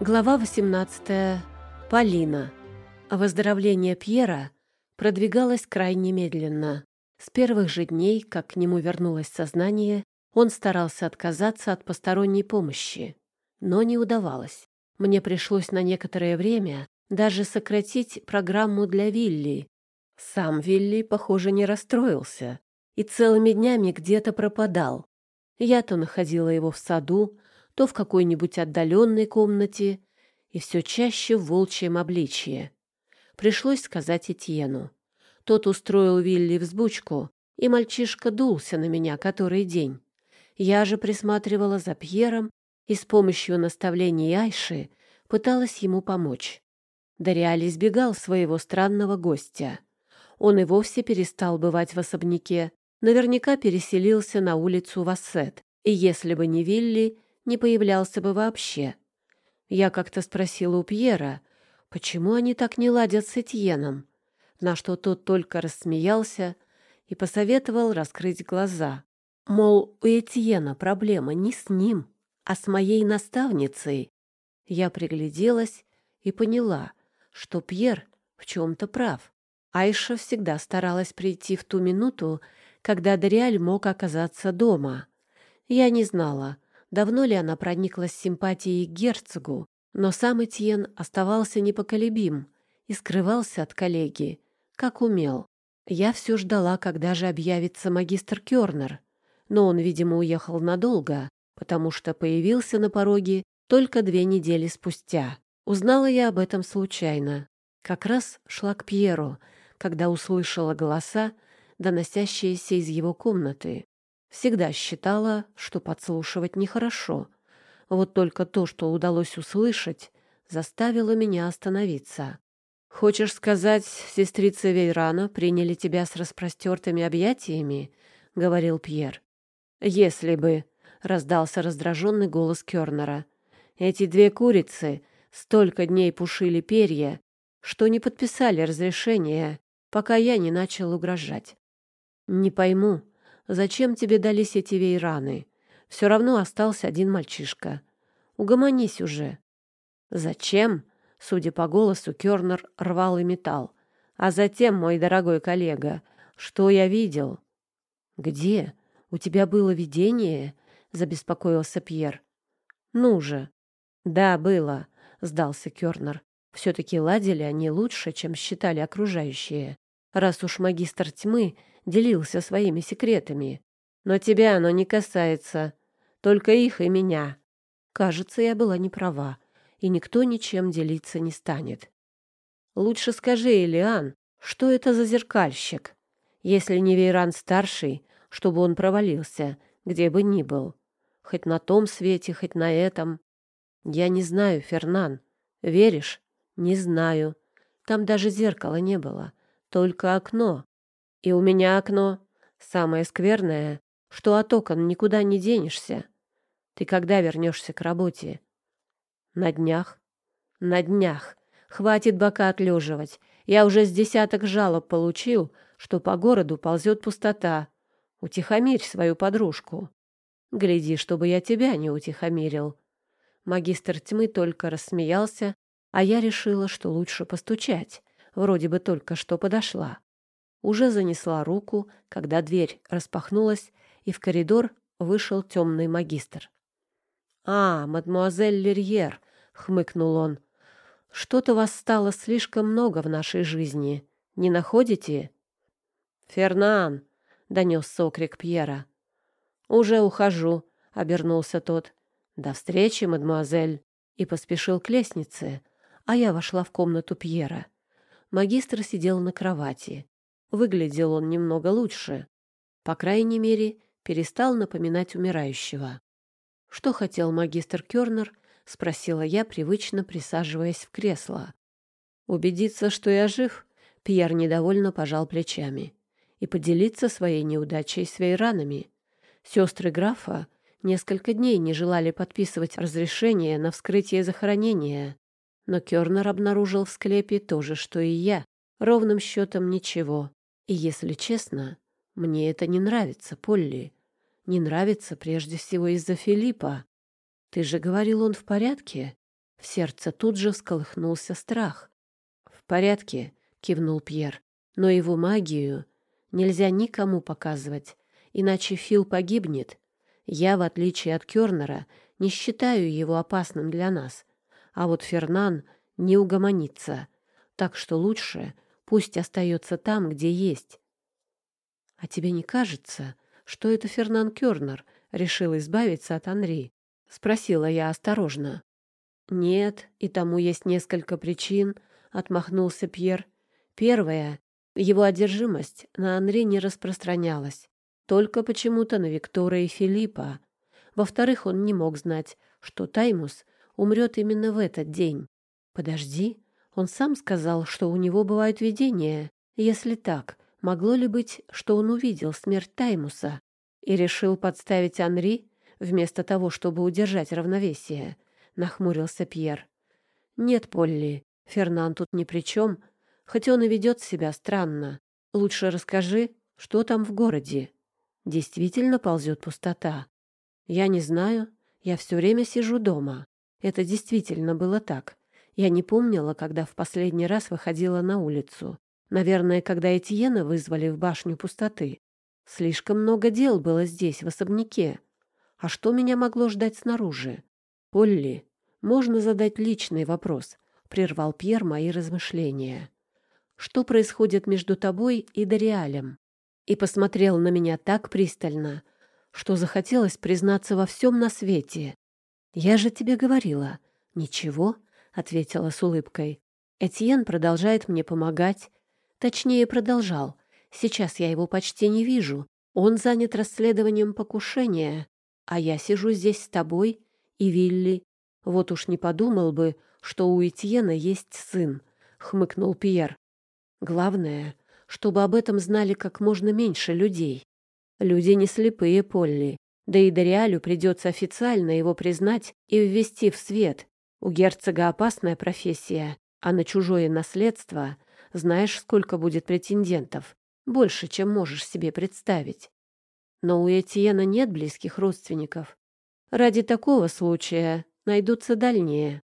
Глава 18. Полина. Выздоровление Пьера продвигалось крайне медленно. С первых же дней, как к нему вернулось сознание, он старался отказаться от посторонней помощи. Но не удавалось. Мне пришлось на некоторое время даже сократить программу для Вилли. Сам Вилли, похоже, не расстроился и целыми днями где-то пропадал. Я то находила его в саду, то в какой-нибудь отдаленной комнате и все чаще в волчьем обличье. Пришлось сказать Этьену. Тот устроил Вилли взбучку, и мальчишка дулся на меня который день. Я же присматривала за Пьером и с помощью наставлений Айши пыталась ему помочь. Дориаль избегал своего странного гостя. Он и вовсе перестал бывать в особняке, наверняка переселился на улицу Вассет, и если бы не Вилли, не появлялся бы вообще. Я как-то спросила у Пьера, почему они так не ладят с Этьеном, на что тот только рассмеялся и посоветовал раскрыть глаза. Мол, у Этьена проблема не с ним, а с моей наставницей. Я пригляделась и поняла, что Пьер в чем-то прав. Айша всегда старалась прийти в ту минуту, когда Дориаль мог оказаться дома. Я не знала, давно ли она прониклась симпатией к герцогу, но сам Этьен оставался непоколебим и скрывался от коллеги, как умел. Я все ждала, когда же объявится магистр Кёрнер, но он, видимо, уехал надолго, потому что появился на пороге только две недели спустя. Узнала я об этом случайно. Как раз шла к Пьеру, когда услышала голоса, доносящиеся из его комнаты. Всегда считала, что подслушивать нехорошо. Вот только то, что удалось услышать, заставило меня остановиться. «Хочешь сказать, сестрица Вейрана приняли тебя с распростертыми объятиями?» — говорил Пьер. «Если бы», — раздался раздраженный голос Кёрнера. «Эти две курицы столько дней пушили перья, что не подписали разрешение, пока я не начал угрожать. Не пойму, Зачем тебе дались эти вейраны? Все равно остался один мальчишка. Угомонись уже. Зачем? Судя по голосу, Кёрнер рвал и металл. А затем, мой дорогой коллега, что я видел? Где? У тебя было видение? Забеспокоился Пьер. Ну же. Да, было, сдался Кёрнер. Все-таки ладили они лучше, чем считали окружающие. Раз уж магистр тьмы делился своими секретами. Но тебя оно не касается, только их и меня. Кажется, я была не права, и никто ничем делиться не станет. Лучше скажи, Элиан, что это за зеркальщик? Если не Вейран-старший, чтобы он провалился, где бы ни был. Хоть на том свете, хоть на этом. Я не знаю, Фернан. Веришь? Не знаю. Там даже зеркала не было, только окно. И у меня окно. Самое скверное, что от окон никуда не денешься. Ты когда вернешься к работе? На днях. На днях. Хватит бока отлеживать. Я уже с десяток жалоб получил, что по городу ползет пустота. Утихомирь свою подружку. Гляди, чтобы я тебя не утихомирил. Магистр тьмы только рассмеялся, а я решила, что лучше постучать. Вроде бы только что подошла уже занесла руку, когда дверь распахнулась, и в коридор вышел темный магистр. «А, мадмуазель Лерьер», — хмыкнул он, — «что-то вас стало слишком много в нашей жизни, не находите?» «Фернан», — донесся окрик Пьера. «Уже ухожу», — обернулся тот. «До встречи, мадмуазель», и поспешил к лестнице, а я вошла в комнату Пьера. Магистр сидел на кровати. Выглядел он немного лучше. По крайней мере, перестал напоминать умирающего. «Что хотел магистр Кёрнер?» — спросила я, привычно присаживаясь в кресло. «Убедиться, что я жив?» — Пьер недовольно пожал плечами. «И поделиться своей неудачей с вейранами. Сестры графа несколько дней не желали подписывать разрешение на вскрытие захоронения, но Кёрнер обнаружил в склепе то же, что и я. Ровным счетом ничего. И, если честно, мне это не нравится, Полли. Не нравится прежде всего из-за Филиппа. Ты же говорил, он в порядке? В сердце тут же всколыхнулся страх. «В порядке», — кивнул Пьер, — «но его магию нельзя никому показывать, иначе Фил погибнет. Я, в отличие от Кёрнера, не считаю его опасным для нас, а вот Фернан не угомонится, так что лучше пусть остается там, где есть». «А тебе не кажется, что это Фернан Кёрнер решил избавиться от Анри?» — спросила я осторожно. «Нет, и тому есть несколько причин», — отмахнулся Пьер. «Первая — его одержимость на Анри не распространялась, только почему-то на Виктора и Филиппа. Во-вторых, он не мог знать, что Таймус умрет именно в этот день. Подожди, он сам сказал, что у него бывают видения. Если так, могло ли быть, что он увидел смерть Таймуса и решил подставить Анри вместо того, чтобы удержать равновесие?» — нахмурился Пьер. «Нет, Полли, Фернан тут ни при чем, хоть он и ведет себя странно. Лучше расскажи, что там в городе. Действительно ползет пустота. Я не знаю, я все время сижу дома. Это действительно было так. Я не помнила, когда в последний раз выходила на улицу. Наверное, когда Этьена вызвали в башню пустоты. Слишком много дел было здесь, в особняке. А что меня могло ждать снаружи? «Полли, можно задать личный вопрос?» — прервал Пьер мои размышления. «Что происходит между тобой и Дориалем?» И посмотрел на меня так пристально, что захотелось признаться во всем на свете. «Я же тебе говорила». «Ничего», — ответила с улыбкой. «Этьен продолжает мне помогать. Точнее, продолжал. Сейчас я его почти не вижу. Он занят расследованием покушения, а я сижу здесь с тобой и Вилли. Вот уж не подумал бы, что у Этьена есть сын, — хмыкнул Пьер. Главное, чтобы об этом знали как можно меньше людей. Люди не слепые, Полли. Да и Дориалю придется официально его признать и ввести в свет. У герцога опасная профессия, а на чужое наследство знаешь, сколько будет претендентов. Больше, чем можешь себе представить. Но у Этьена нет близких родственников. Ради такого случая найдутся дальние.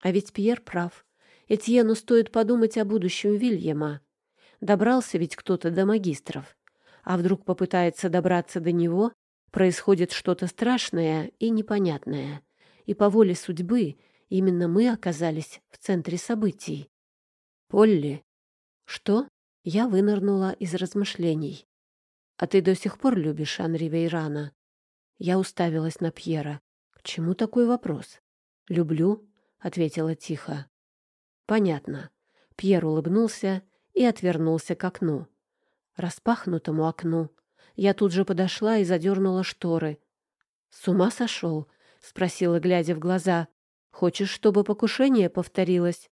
А ведь Пьер прав. Этьену стоит подумать о будущем Вильяма. Добрался ведь кто-то до магистров. А вдруг попытается добраться до него, происходит что-то страшное и непонятное. И по воле судьбы именно мы оказались в центре событий. Полли. Что? Я вынырнула из размышлений. А ты до сих пор любишь Анри Вейрана? Я уставилась на Пьера. К чему такой вопрос? «Люблю», — ответила тихо. «Понятно». Пьер улыбнулся и отвернулся к окну. Распахнутому окну. Я тут же подошла и задернула шторы. «С ума сошел?» — спросила, глядя в глаза. «Хочешь, чтобы покушение повторилось?»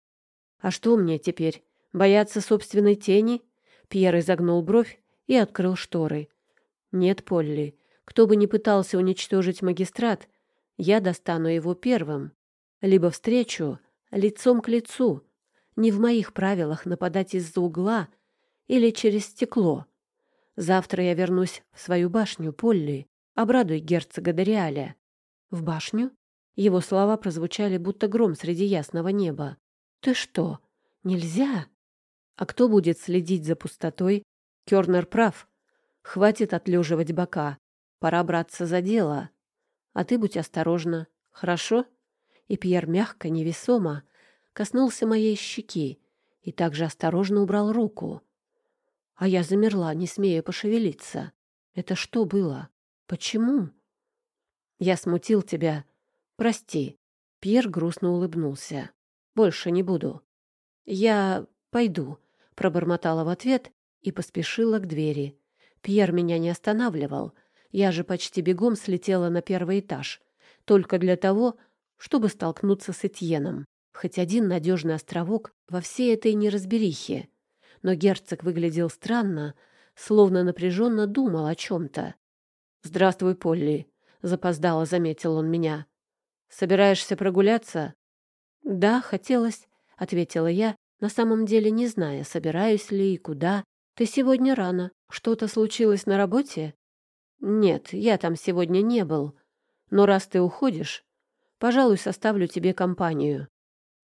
«А что мне теперь? Бояться собственной тени?» Пьер изогнул бровь и открыл шторы. «Нет, Полли, кто бы ни пытался уничтожить магистрат, я достану его первым. Либо встречу лицом к лицу. Не в моих правилах нападать из-за угла или через стекло. Завтра я вернусь в свою башню, Полли. Обрадуй герцога Дориаля. В башню? Его слова прозвучали, будто гром среди ясного неба. Ты что, нельзя? А кто будет следить за пустотой? Кёрнер прав. Хватит отлеживать бока. Пора браться за дело. А ты будь осторожна, хорошо?» И Пьер мягко, невесомо коснулся моей щеки и также осторожно убрал руку. А я замерла, не смея пошевелиться. Это что было? Почему? Я смутил тебя. Прости. Пьер грустно улыбнулся. Больше не буду. Я пойду, пробормотала в ответ и поспешила к двери. Пьер меня не останавливал, я же почти бегом слетела на первый этаж, только для того, чтобы столкнуться с Этьеном. Хоть один надежный островок во всей этой неразберихе. Но герцог выглядел странно, словно напряженно думал о чем-то. «Здравствуй, Полли», — запоздало заметил он меня. «Собираешься прогуляться?» «Да, хотелось», — ответила я, на самом деле не зная, собираюсь ли и куда. «Ты сегодня рано. Что-то случилось на работе?» «Нет, я там сегодня не был. Но раз ты уходишь, пожалуй, составлю тебе компанию».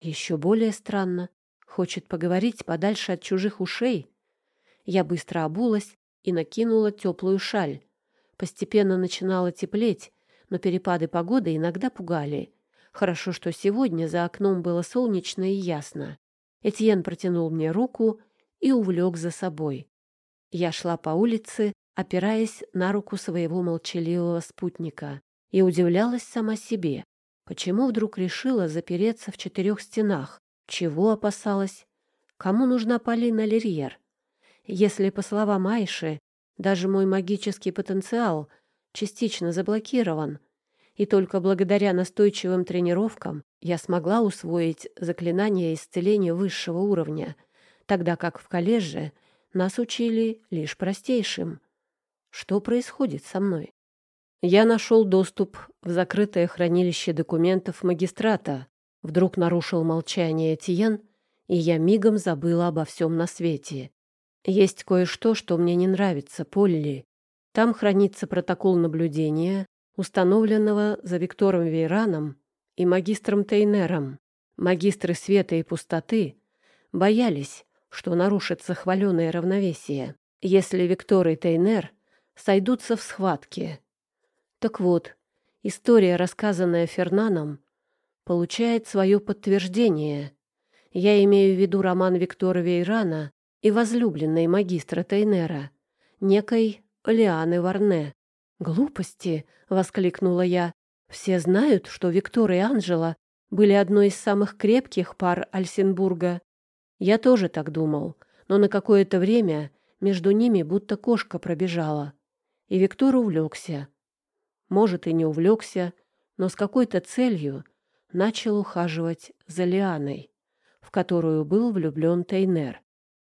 Еще более странно. Хочет поговорить подальше от чужих ушей. Я быстро обулась и накинула теплую шаль. Постепенно начинало теплеть, но перепады погоды иногда пугали. Хорошо, что сегодня за окном было солнечно и ясно. Этьен протянул мне руку и увлек за собой. Я шла по улице, опираясь на руку своего молчаливого спутника, и удивлялась сама себе. Почему вдруг решила запереться в четырех стенах? Чего опасалась? Кому нужна Полина Лерьер? Если, по словам Айши, даже мой магический потенциал частично заблокирован, и только благодаря настойчивым тренировкам я смогла усвоить заклинание исцеления высшего уровня, тогда как в колледже нас учили лишь простейшим. Что происходит со мной? Я нашел доступ в закрытое хранилище документов магистрата. Вдруг нарушил молчание Этьен, и я мигом забыла обо всем на свете. Есть кое-что, что мне не нравится, Полли. Там хранится протокол наблюдения, установленного за Виктором Вейраном и магистром Тейнером. Магистры света и пустоты боялись, что нарушится хваленое равновесие, если Виктор и Тейнер сойдутся в схватке. Так вот, история, рассказанная Фернаном, получает свое подтверждение. Я имею в виду роман Виктора Вейрана и возлюбленной магистра Тейнера, некой Лианы Варне. «Глупости!» — воскликнула я. «Все знают, что Виктор и Анжела были одной из самых крепких пар Альсенбурга. Я тоже так думал, но на какое-то время между ними будто кошка пробежала. И Виктор увлекся. Может, и не увлекся, но с какой-то целью начал ухаживать за Лианой, в которую был влюблен Тейнер.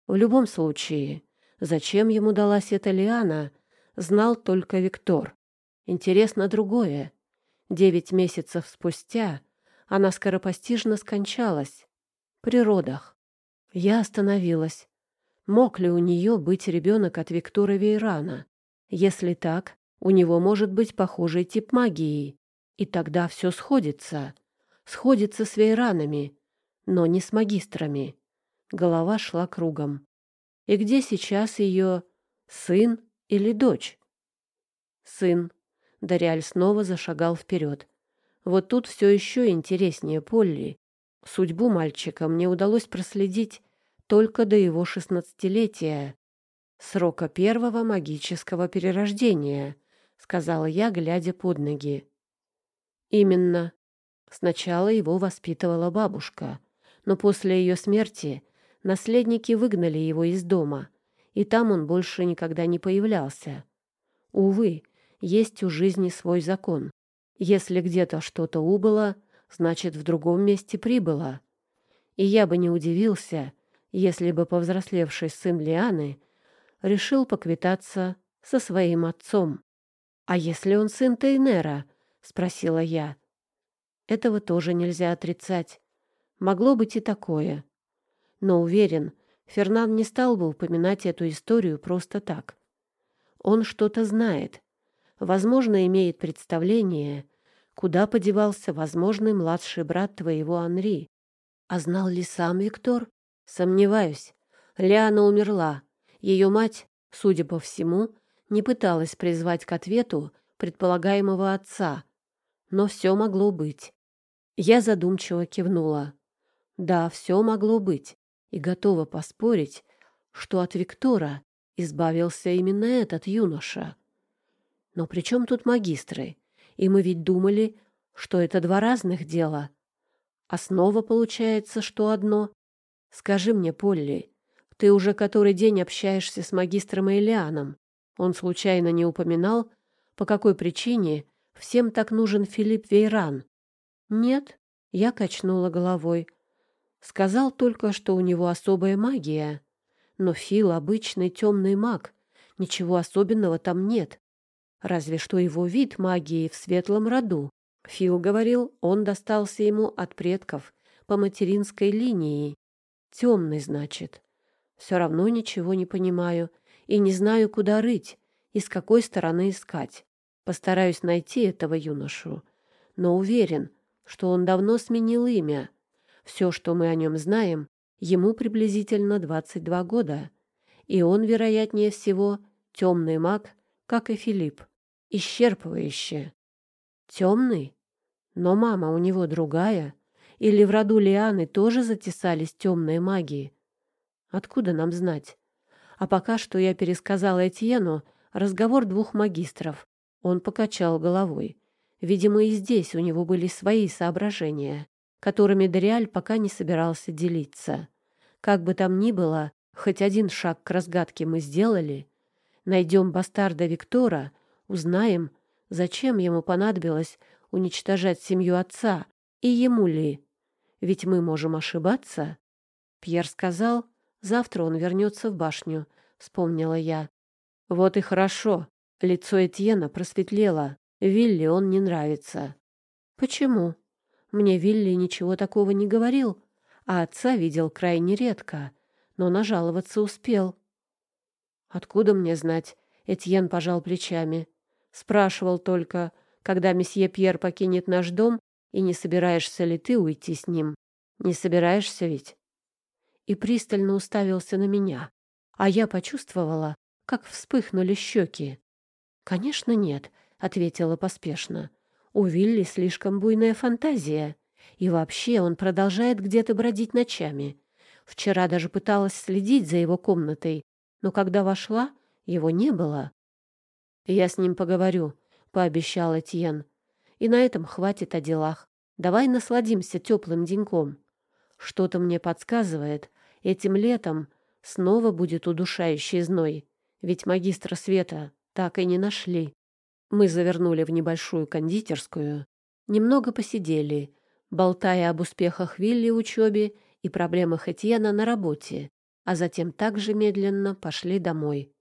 В любом случае, зачем ему далась эта Лиана, знал только Виктор. Интересно другое. Девять месяцев спустя она скоропостижно скончалась. При родах. Я остановилась. Мог ли у нее быть ребенок от Виктора Вейрана? Если так, у него может быть похожий тип магии. И тогда все сходится. Сходится с Вейранами, но не с магистрами. Голова шла кругом. И где сейчас ее сын или дочь? Сын. Дариаль снова зашагал вперед. Вот тут все еще интереснее Полли. Судьбу мальчика мне удалось проследить только до его шестнадцатилетия, срока первого магического перерождения, сказала я, глядя под ноги. Именно. Сначала его воспитывала бабушка, но после ее смерти наследники выгнали его из дома, и там он больше никогда не появлялся. Увы, есть у жизни свой закон. Если где-то что-то убыло, значит, в другом месте прибыло. И я бы не удивился, если бы повзрослевший сын Лианы решил поквитаться со своим отцом. «А если он сын Тейнера?» — спросила я. Этого тоже нельзя отрицать. Могло быть и такое. Но уверен, Фернан не стал бы упоминать эту историю просто так. Он что-то знает. Возможно, имеет представление, куда подевался возможный младший брат твоего Анри. А знал ли сам Виктор? Сомневаюсь. Лиана умерла. Ее мать, судя по всему, не пыталась призвать к ответу предполагаемого отца. Но все могло быть. Я задумчиво кивнула. Да, все могло быть. И готова поспорить, что от Виктора избавился именно этот юноша. Но при чем тут магистры? И мы ведь думали, что это два разных дела. А снова получается, что одно. Скажи мне, Полли, ты уже который день общаешься с магистром Элианом. Он случайно не упоминал, по какой причине всем так нужен Филипп Вейран? Нет, я качнула головой. Сказал только, что у него особая магия. Но Фил обычный темный маг. Ничего особенного там нет. Разве что его вид магии в светлом роду. Фил говорил, он достался ему от предков по материнской линии. Темный, значит. Все равно ничего не понимаю и не знаю, куда рыть и с какой стороны искать. Постараюсь найти этого юношу, но уверен, что он давно сменил имя. Все, что мы о нем знаем, ему приблизительно 22 года, и он, вероятнее всего, темный маг, как и Филипп. Исчерпывающе. Темный? Но мама у него другая. Или в роду Лианы тоже затесались темные магии? Откуда нам знать? А пока что я пересказала Этьену разговор двух магистров. Он покачал головой. Видимо, и здесь у него были свои соображения, которыми Дориаль пока не собирался делиться. Как бы там ни было, хоть один шаг к разгадке мы сделали. Найдем бастарда Виктора, узнаем, зачем ему понадобилось уничтожать семью отца, и ему ли. Ведь мы можем ошибаться. Пьер сказал, завтра он вернется в башню, вспомнила я. Вот и хорошо. Лицо Этьена просветлело. Вилли он не нравится. Почему? Мне Вилли ничего такого не говорил, а отца видел крайне редко, но нажаловаться успел. Откуда мне знать? Этьен пожал плечами. Спрашивал только, когда месье Пьер покинет наш дом, и не собираешься ли ты уйти с ним. Не собираешься ведь? И пристально уставился на меня, а я почувствовала, как вспыхнули щеки. «Конечно, нет», — ответила поспешно. «У Вилли слишком буйная фантазия. И вообще он продолжает где-то бродить ночами. Вчера даже пыталась следить за его комнатой, но когда вошла, его не было». «Я с ним поговорю», — пообещал Этьен. «И на этом хватит о делах. Давай насладимся теплым деньком. Что-то мне подсказывает, этим летом снова будет удушающий зной, ведь магистра света так и не нашли. Мы завернули в небольшую кондитерскую, немного посидели, болтая об успехах Вилли в учебе и проблемах Этьена на работе, а затем также медленно пошли домой.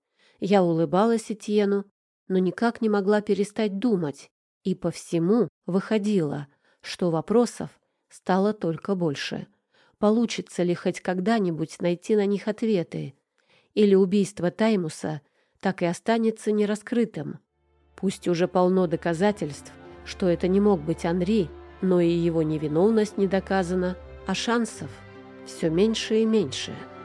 Я улыбалась Этьену, но никак не могла перестать думать, и по всему выходило, что вопросов стало только больше. Получится ли хоть когда-нибудь найти на них ответы? Или убийство Таймуса так и останется нераскрытым. Пусть уже полно доказательств, что это не мог быть Анри, но и его невиновность не доказана, а шансов все меньше и меньше –